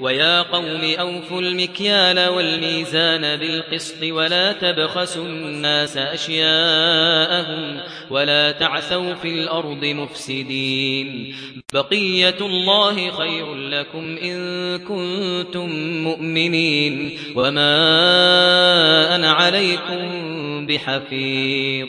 ويا قوم أوفوا المكيال والميزان بالقسط ولا تبخسوا الناس أشياءهم ولا تعثوا في الأرض مفسدين. بقية الله خير لكم إن كنتم مؤمنين وما أنا عليكم بحفيظ.